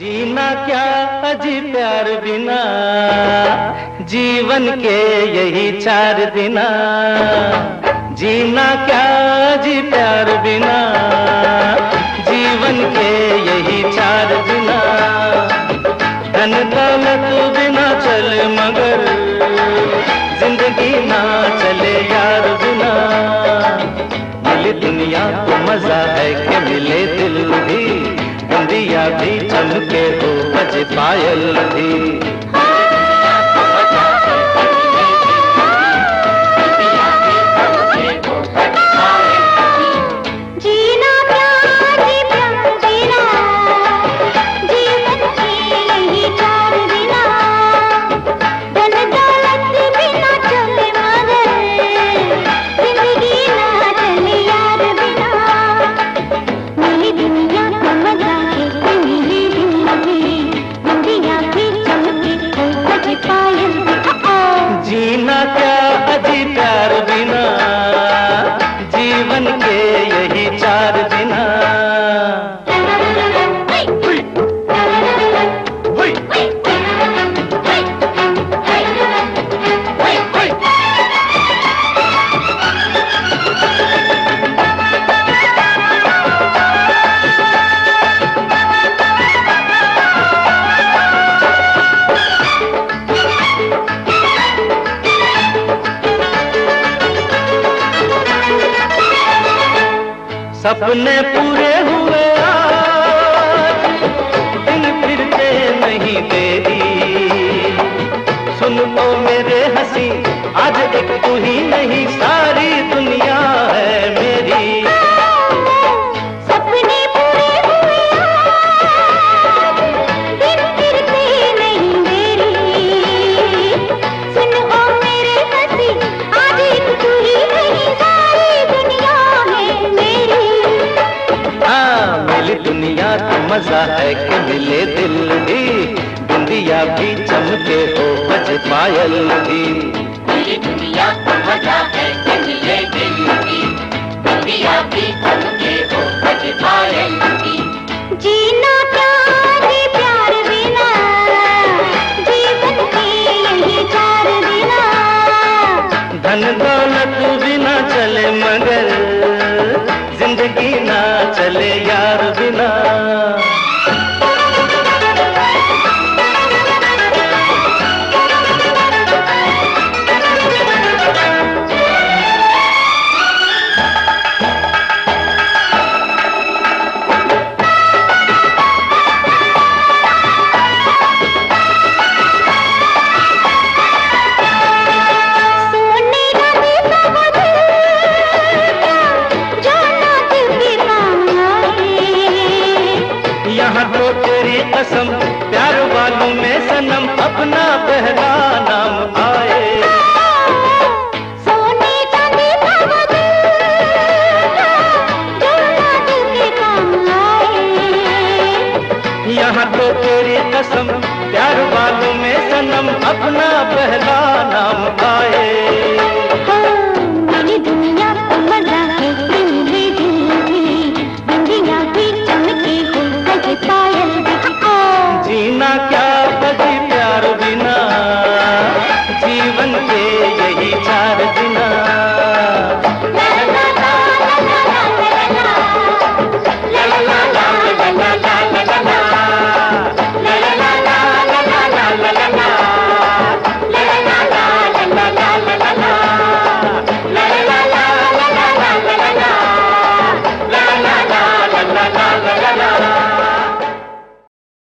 जीना क्या अजी प्यार बिना? जीवन के यही चार दिना। जीना क्या अजी प्यार बिना? जीवन के यही चार दिना। धन दौलत बिना चल मगर पायल भी सपने पूरे हुए दिन फिरते नहीं देरी सुन तो मेरे हँसी, आज एक तू ही नहीं सारी मज़ा है कि मिले दिल भी बिंदिया भी चमके हो बज पायल भी मेरी दुनिया को मज़ा है कि मिले दिल की दुनिया भी चमके हो बज पायल की। जीना प्यार ही प्यार बिना जीवन के यही चार बिना धन दौलत बिना चले मगर ज़िंदगी ना चले यार बिना। कसम प्यार वालों में सनम अपना पहला नाम आए। यहाँ तो तेरी कसम प्यार वालों में सनम अपना पहला